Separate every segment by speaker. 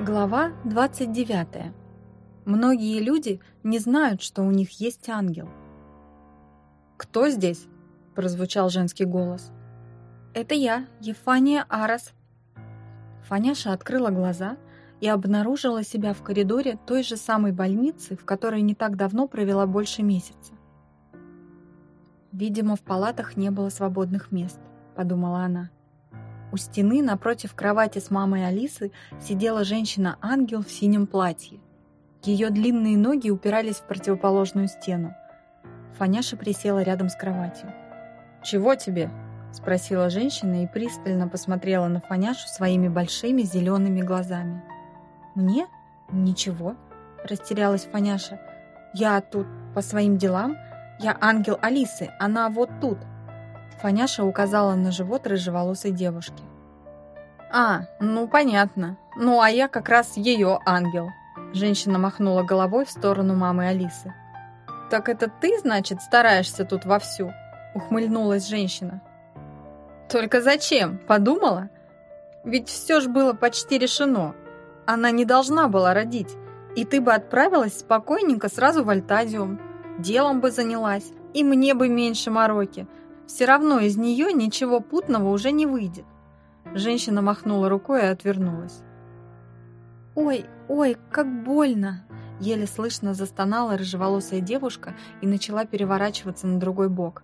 Speaker 1: Глава 29. Многие люди не знают, что у них есть ангел.
Speaker 2: «Кто здесь?» – прозвучал женский голос.
Speaker 1: «Это я, Ефания Арас». Фаняша открыла глаза и обнаружила себя в коридоре той же самой больницы, в которой не так давно провела больше месяца. «Видимо, в палатах не было свободных мест», – подумала она. Стены напротив кровати с мамой Алисы сидела женщина-ангел в синем платье. Ее длинные ноги упирались в противоположную стену. Фаняша присела рядом с кроватью.
Speaker 2: «Чего тебе?»
Speaker 1: – спросила женщина и пристально посмотрела на Фаняшу своими большими зелеными глазами. «Мне? Ничего», – растерялась Фаняша. «Я тут по своим делам. Я ангел Алисы, она вот тут». Фаняша указала на живот рыжеволосой девушки.
Speaker 2: «А, ну понятно. Ну а я как раз ее ангел». Женщина махнула головой в сторону мамы Алисы. «Так это ты, значит, стараешься тут вовсю?» Ухмыльнулась женщина. «Только зачем? Подумала? Ведь все ж было почти решено. Она не должна была родить, и ты бы отправилась спокойненько сразу в Альтадиум. Делом бы занялась, и мне бы меньше мороки. Все равно из нее ничего путного уже не выйдет. Женщина махнула рукой и отвернулась.
Speaker 1: «Ой, ой, как больно!» Еле слышно застонала рыжеволосая девушка и начала переворачиваться на другой бок.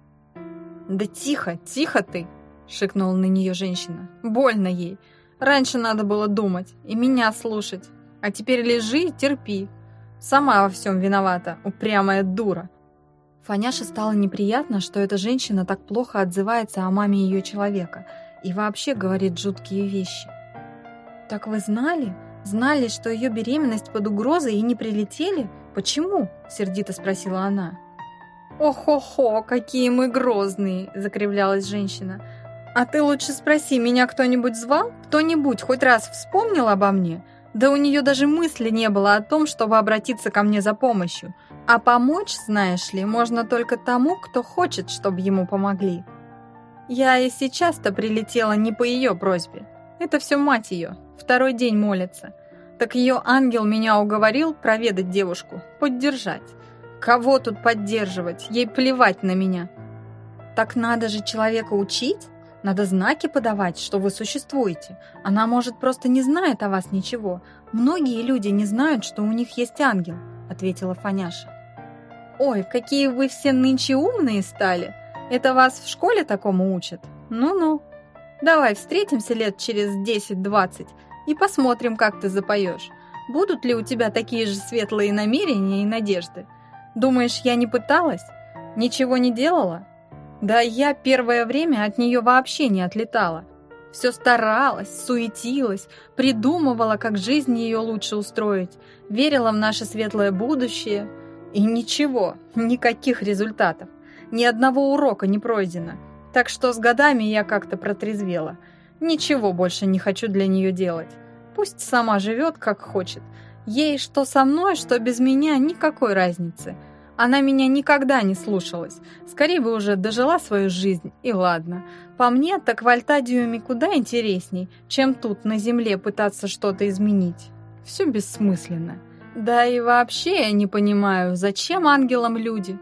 Speaker 2: «Да тихо, тихо ты!» — шикнула на нее женщина. «Больно ей. Раньше надо было думать и меня слушать. А теперь лежи и терпи. Сама во всем виновата, упрямая дура.
Speaker 1: Фаняше стало неприятно, что эта женщина так плохо отзывается о маме ее человека и вообще говорит жуткие вещи. «Так вы знали? Знали, что ее беременность под угрозой и не прилетели? Почему?» – сердито спросила она.
Speaker 2: «Ох-хо-хо, какие мы грозные!» – закривлялась женщина. «А ты лучше спроси, меня кто-нибудь звал? Кто-нибудь хоть раз вспомнил обо мне? Да у нее даже мысли не было о том, чтобы обратиться ко мне за помощью. А помочь, знаешь ли, можно только тому, кто хочет, чтобы ему помогли. Я и сейчас-то прилетела не по ее просьбе. Это все мать ее, второй день молится. Так ее ангел меня уговорил проведать девушку, поддержать. Кого тут поддерживать? Ей плевать на меня.
Speaker 1: Так надо же человека учить? Надо знаки подавать, что вы существуете. Она, может, просто не знает о вас ничего. Многие люди не знают, что у них есть ангел», — ответила Фаняша.
Speaker 2: «Ой, какие вы все нынче умные стали! Это вас в школе такому учат? Ну-ну. Давай встретимся лет через 10-20 и посмотрим, как ты запоешь. Будут ли у тебя такие же светлые намерения и надежды? Думаешь, я не пыталась? Ничего не делала? Да я первое время от нее вообще не отлетала. Все старалась, суетилась, придумывала, как жизнь ее лучше устроить, верила в наше светлое будущее – и ничего, никаких результатов. Ни одного урока не пройдено. Так что с годами я как-то протрезвела. Ничего больше не хочу для нее делать. Пусть сама живет, как хочет. Ей что со мной, что без меня, никакой разницы. Она меня никогда не слушалась. Скорее бы уже дожила свою жизнь, и ладно. По мне, так в Альтадиуме куда интересней, чем тут на земле пытаться что-то изменить. Все бессмысленно. Да и вообще я не понимаю, зачем ангелам люди?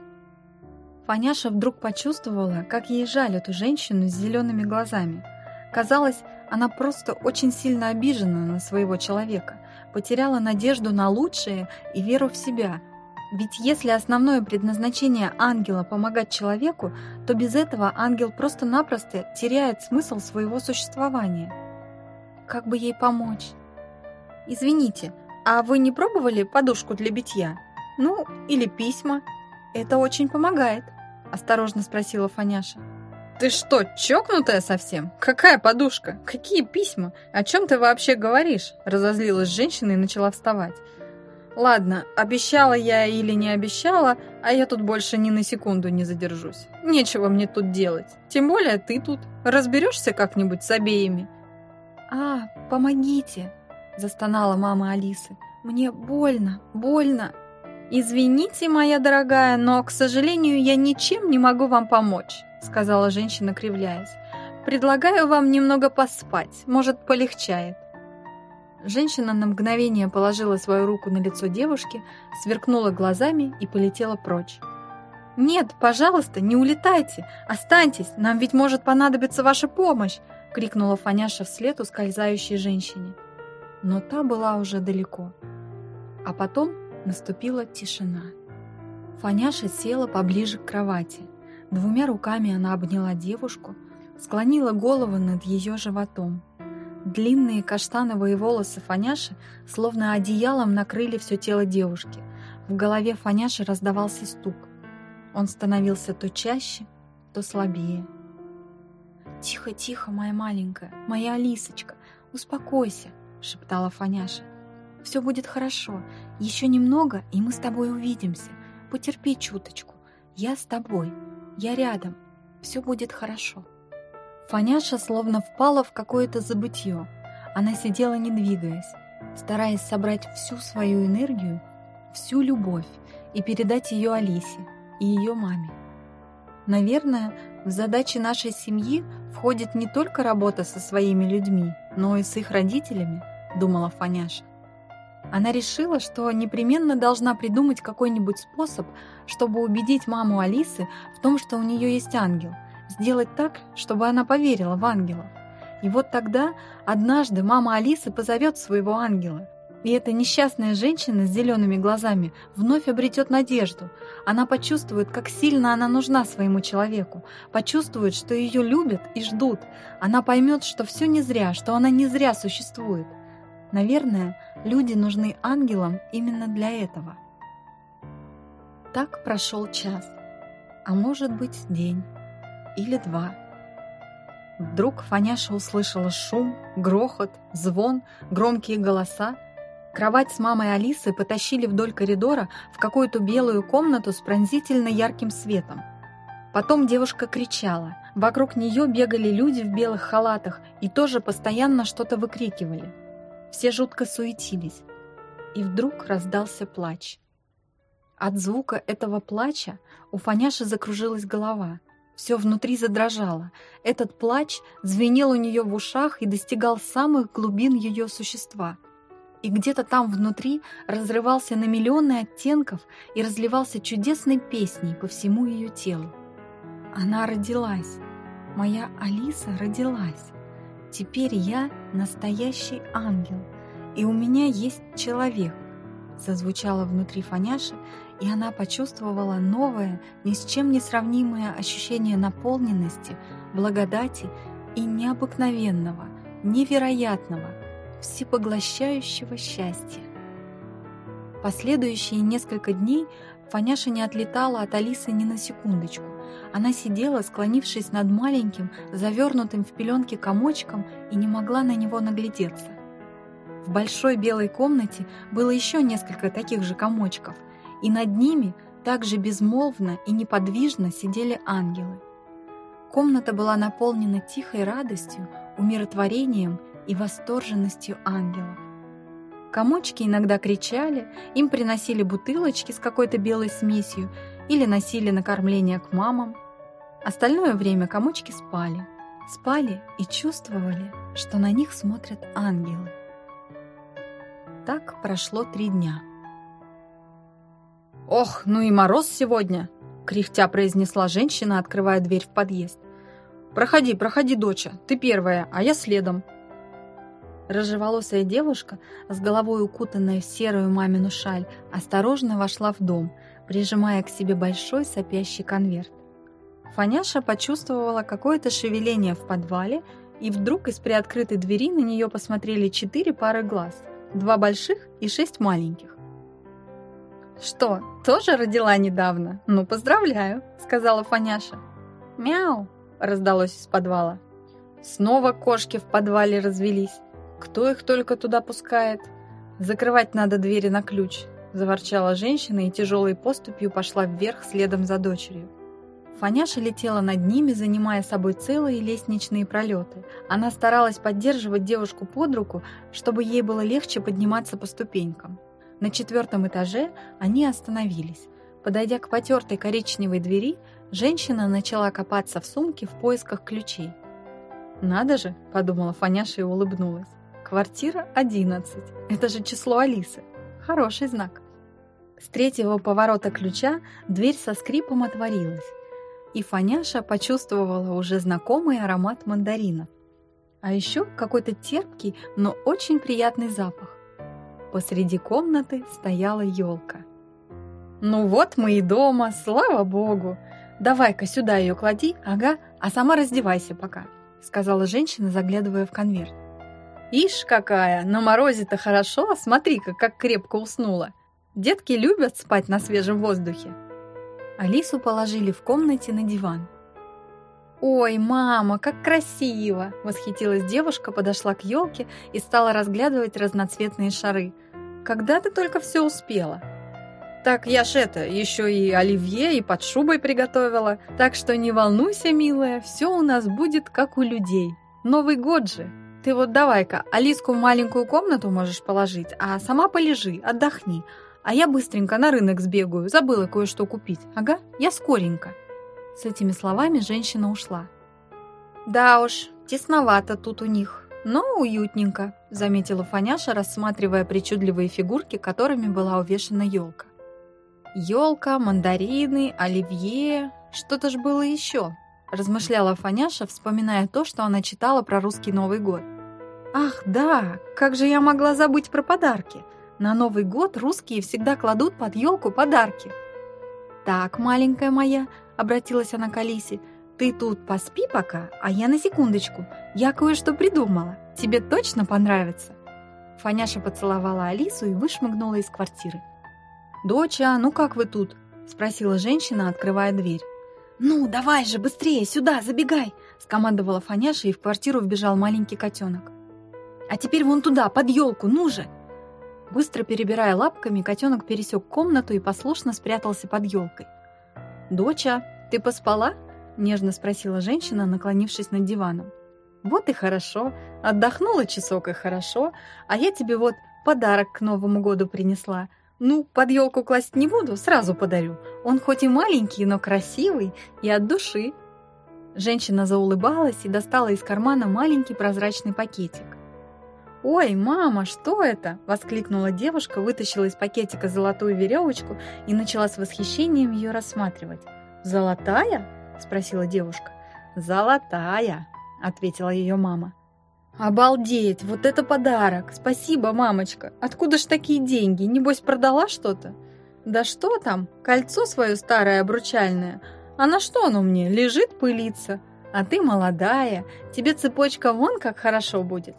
Speaker 1: Фаняша вдруг почувствовала, как ей жаль эту женщину с зелеными глазами. Казалось, она просто очень сильно обижена на своего человека, потеряла надежду на лучшее и веру в себя. Ведь если основное предназначение ангела помогать человеку, то без этого ангел просто-напросто теряет смысл своего существования. Как бы ей помочь? «Извините, «А вы не пробовали подушку для битья? Ну, или письма? Это очень помогает», — осторожно спросила Фаняша.
Speaker 2: «Ты что, чокнутая совсем? Какая подушка? Какие письма? О чем ты вообще говоришь?» Разозлилась женщина и начала вставать. «Ладно, обещала я или не обещала, а я тут больше ни на секунду не задержусь. Нечего мне тут делать. Тем более ты тут. Разберешься как-нибудь с обеими?»
Speaker 1: «А, помогите!» застонала мама Алисы. «Мне больно, больно!»
Speaker 2: «Извините, моя дорогая, но, к сожалению, я ничем не могу вам помочь», сказала женщина, кривляясь. «Предлагаю вам немного поспать, может, полегчает».
Speaker 1: Женщина на мгновение положила свою руку на лицо девушки, сверкнула глазами и полетела прочь. «Нет, пожалуйста, не улетайте! Останьтесь! Нам ведь может понадобиться ваша помощь!» — крикнула Фаняша вслед ускользающей женщине. Но та была уже далеко. А потом наступила тишина. Фаняша села поближе к кровати. Двумя руками она обняла девушку, склонила голову над ее животом. Длинные каштановые волосы Фаняши словно одеялом накрыли все тело девушки. В голове Фаняши раздавался стук. Он становился то чаще, то слабее. «Тихо, тихо, моя маленькая, моя Алисочка, успокойся», — шептала Фаняша. «Все будет хорошо. Еще немного, и мы с тобой увидимся. Потерпи чуточку. Я с тобой. Я рядом. Все будет хорошо». Фаняша словно впала в какое-то забытье. Она сидела не двигаясь, стараясь собрать всю свою энергию, всю любовь и передать ее Алисе и ее маме. Наверное, в задачи нашей семьи входит не только работа со своими людьми, но и с их родителями, думала Фаняша. Она решила, что непременно должна придумать какой-нибудь способ, чтобы убедить маму Алисы в том, что у нее есть ангел – сделать так, чтобы она поверила в ангелов. И вот тогда однажды мама Алисы позовет своего ангела. И эта несчастная женщина с зелеными глазами вновь обретет надежду. Она почувствует, как сильно она нужна своему человеку, почувствует, что ее любят и ждут. Она поймет, что все не зря, что она не зря существует. Наверное, люди нужны ангелам именно для этого. Так прошел час, а может быть день или два. Вдруг Фаняша услышала шум, грохот, звон, громкие голоса. Кровать с мамой Алисы потащили вдоль коридора в какую-то белую комнату с пронзительно ярким светом. Потом девушка кричала. Вокруг нее бегали люди в белых халатах и тоже постоянно что-то выкрикивали. Все жутко суетились. И вдруг раздался плач. От звука этого плача у Фаняши закружилась голова – все внутри задрожало. Этот плач звенел у нее в ушах и достигал самых глубин ее существа. И где-то там внутри разрывался на миллионы оттенков и разливался чудесной песней по всему ее телу. Она родилась. Моя Алиса родилась. Теперь я настоящий ангел, и у меня есть человек. Зазвучало внутри Фаняши, и она почувствовала новое, ни с чем не сравнимое ощущение наполненности, благодати и необыкновенного, невероятного, всепоглощающего счастья. Последующие несколько дней Фаняша не отлетала от Алисы ни на секундочку. Она сидела, склонившись над маленьким, завернутым в пеленки комочком, и не могла на него наглядеться. В большой белой комнате было еще несколько таких же комочков – и над ними также безмолвно и неподвижно сидели ангелы. Комната была наполнена тихой радостью, умиротворением и восторженностью ангелов. Комочки иногда кричали, им приносили бутылочки с какой-то белой смесью или носили на кормление к мамам. Остальное время комочки спали. Спали и чувствовали, что на них смотрят ангелы. Так прошло три дня. «Ох, ну и мороз сегодня!» — кряхтя произнесла женщина, открывая дверь в подъезд. «Проходи, проходи, доча, ты первая, а я следом». Рыжеволосая девушка, с головой укутанная в серую мамину шаль, осторожно вошла в дом, прижимая к себе большой сопящий конверт. Фаняша почувствовала какое-то шевеление в подвале, и вдруг из приоткрытой двери на нее посмотрели четыре пары глаз, два больших и шесть маленьких. «Что, тоже родила недавно? Ну, поздравляю», — сказала Фаняша. «Мяу!» — раздалось из подвала. Снова кошки в подвале развелись. Кто их только туда пускает? Закрывать надо двери на ключ, заворчала женщина и тяжелой поступью пошла вверх следом за дочерью. Фаняша летела над ними, занимая собой целые лестничные пролеты. Она старалась поддерживать девушку под руку, чтобы ей было легче подниматься по ступенькам. На четвертом этаже они остановились. Подойдя к потертой коричневой двери, женщина начала копаться в сумке в поисках ключей. «Надо же!» – подумала Фаняша и улыбнулась. Квартира 11. Это же число Алисы. Хороший знак. С третьего поворота ключа дверь со скрипом отворилась, и Фаняша почувствовала уже знакомый аромат мандаринов. А еще какой-то терпкий, но очень приятный запах. Посреди комнаты стояла елка. «Ну вот мы и дома, слава богу! Давай-ка сюда ее клади, ага, а сама раздевайся пока», сказала женщина, заглядывая в конверт. «Ишь какая, на морозе-то хорошо, смотри-ка, как крепко уснула. Детки любят спать на свежем воздухе». Алису положили в комнате на диван. «Ой, мама, как красиво!» – восхитилась девушка, подошла к елке и стала разглядывать разноцветные шары. «Когда ты только все успела?» «Так я ж это, еще и оливье, и под шубой приготовила, так что не волнуйся, милая, все у нас будет как у людей. Новый год же!» Ты вот давай-ка Алиску в маленькую комнату можешь положить, а сама полежи, отдохни. А я быстренько на рынок сбегаю, забыла кое-что купить. Ага, я скоренько. С этими словами женщина ушла. «Да уж, тесновато тут у них, но уютненько», заметила Фаняша, рассматривая причудливые фигурки, которыми была увешана елка. Елка, мандарины, оливье, что-то ж было еще, размышляла Фаняша, вспоминая то, что она читала про русский Новый год. Ах, да, как же я могла забыть про подарки? На Новый год русские всегда кладут под елку подарки. Так, маленькая моя, обратилась она к Алисе. «Ты тут поспи пока, а я на секундочку. Я кое-что придумала. Тебе точно понравится?» Фаняша поцеловала Алису и вышмыгнула из квартиры. «Доча, ну как вы тут?» – спросила женщина, открывая дверь. «Ну, давай же, быстрее, сюда, забегай!» – скомандовала Фаняша, и в квартиру вбежал маленький котенок. «А теперь вон туда, под елку, ну же!» Быстро перебирая лапками, котенок пересек комнату и послушно спрятался под елкой. «Доча, ты поспала?» – нежно спросила женщина, наклонившись над диваном. «Вот и хорошо. Отдохнула часок и хорошо. А я тебе вот подарок к Новому году принесла. Ну, под елку класть не буду, сразу подарю. Он хоть и маленький, но красивый и от души». Женщина заулыбалась и достала из кармана маленький прозрачный пакетик. «Ой, мама, что это?» – воскликнула девушка, вытащила из пакетика золотую веревочку и начала с восхищением ее рассматривать. «Золотая?» – спросила девушка. «Золотая», – ответила ее мама. «Обалдеть! Вот это подарок! Спасибо, мамочка! Откуда ж такие деньги? Небось, продала что-то?» «Да что там? Кольцо свое старое обручальное. А на что оно мне? Лежит, пылится. А ты молодая, тебе цепочка вон как хорошо будет.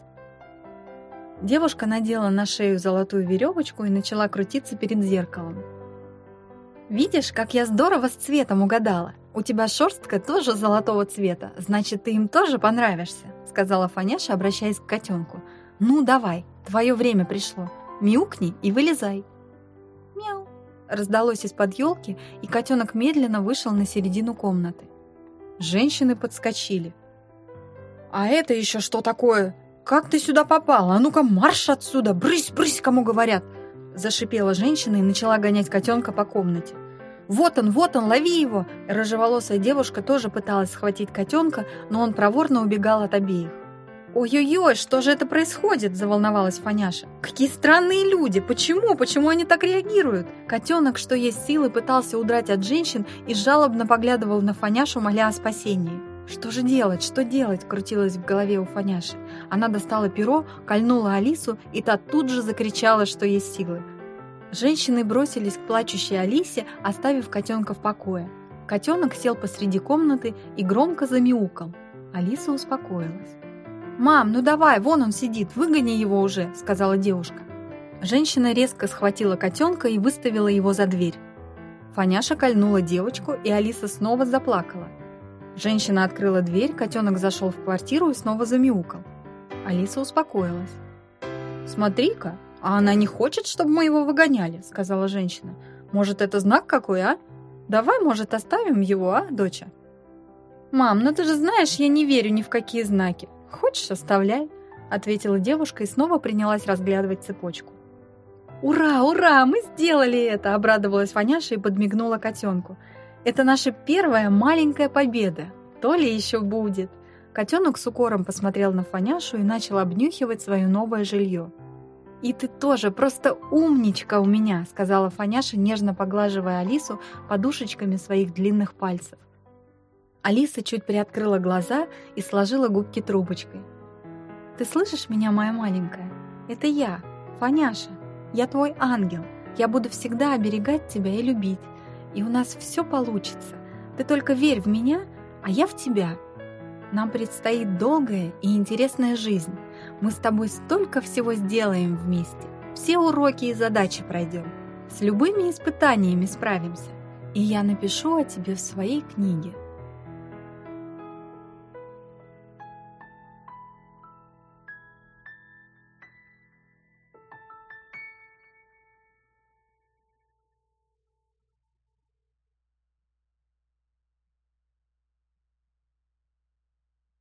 Speaker 1: Девушка надела на шею золотую веревочку и начала крутиться перед зеркалом. «Видишь, как я здорово с цветом угадала. У тебя шерстка тоже золотого цвета, значит, ты им тоже понравишься», сказала Фаняша, обращаясь к котенку. «Ну, давай, твое время пришло. Мяукни и вылезай». «Мяу!» Раздалось из-под елки, и котенок медленно вышел на середину комнаты. Женщины подскочили. «А это еще что такое?» «Как ты сюда попала? А ну-ка марш отсюда! Брысь, брысь, кому говорят!» Зашипела женщина и начала гонять котенка по комнате. «Вот он, вот он, лови его!» Рыжеволосая девушка тоже пыталась схватить котенка, но он проворно убегал от обеих. «Ой-ой-ой, что же это происходит?» – заволновалась Фаняша. «Какие странные люди! Почему? Почему они так реагируют?» Котенок, что есть силы, пытался удрать от женщин и жалобно поглядывал на Фаняшу, моля о спасении. Что же делать, что делать, крутилось в голове у Фаняши. Она достала перо, кольнула Алису, и та тут же закричала, что есть силы. Женщины бросились к плачущей Алисе, оставив котенка в покое. Котенок сел посреди комнаты и громко замяукал. Алиса успокоилась. «Мам, ну давай, вон он сидит, выгони его уже», — сказала девушка. Женщина резко схватила котенка и выставила его за дверь. Фаняша кольнула девочку, и Алиса снова заплакала. Женщина открыла дверь, котенок зашел в квартиру и снова замяукал. Алиса успокоилась. «Смотри-ка, а она не хочет, чтобы мы его выгоняли», — сказала женщина. «Может, это знак какой, а? Давай, может, оставим его, а, доча?» «Мам, ну ты же знаешь, я не верю ни в какие знаки. Хочешь, оставляй», — ответила девушка и снова принялась разглядывать цепочку. «Ура, ура, мы сделали это!» — обрадовалась Фаняша и подмигнула котенку. Это наша первая маленькая победа. То ли еще будет. Котенок с укором посмотрел на Фаняшу и начал обнюхивать свое новое жилье. «И ты тоже просто умничка у меня», — сказала Фаняша, нежно поглаживая Алису подушечками своих длинных пальцев. Алиса чуть приоткрыла глаза и сложила губки трубочкой. «Ты слышишь меня, моя маленькая? Это я, Фаняша. Я твой ангел. Я буду всегда оберегать тебя и любить. И у нас все получится. Ты только верь в меня, а я в тебя. Нам предстоит долгая и интересная жизнь. Мы с тобой столько всего сделаем вместе. Все уроки и задачи пройдем. С любыми испытаниями справимся. И я напишу о тебе в своей книге.